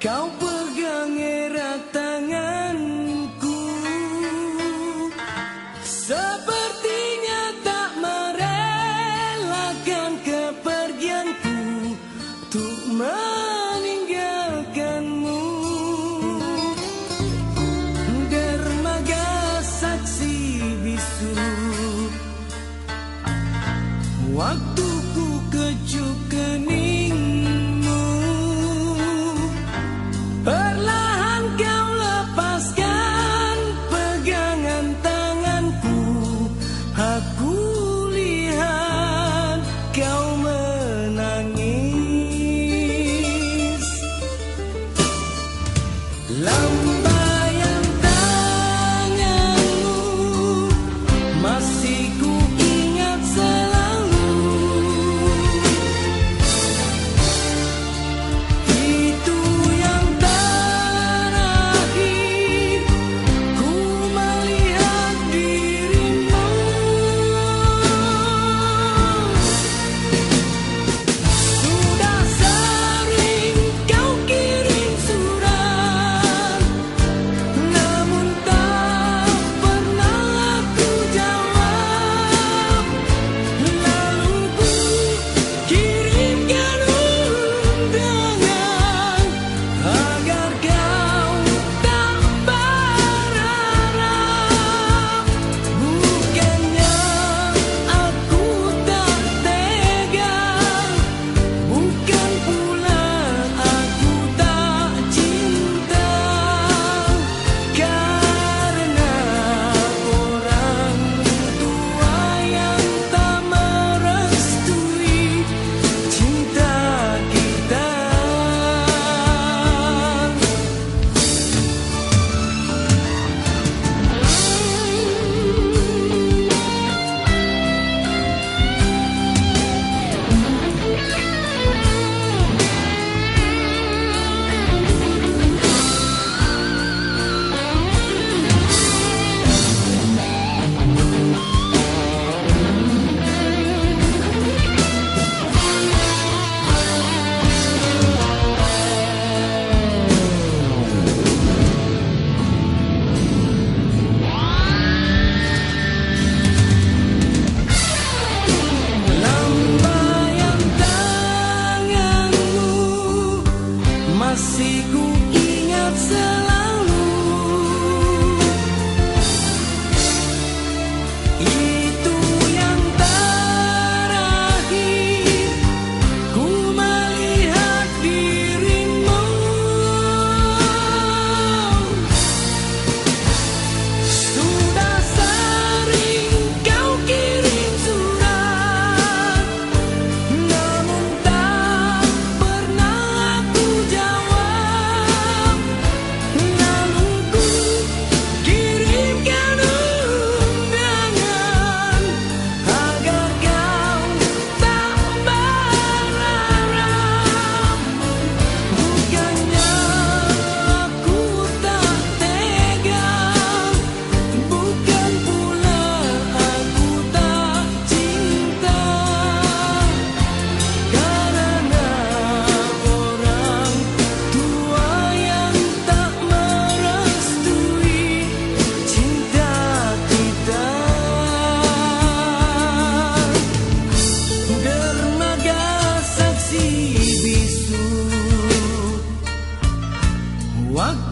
Kau What.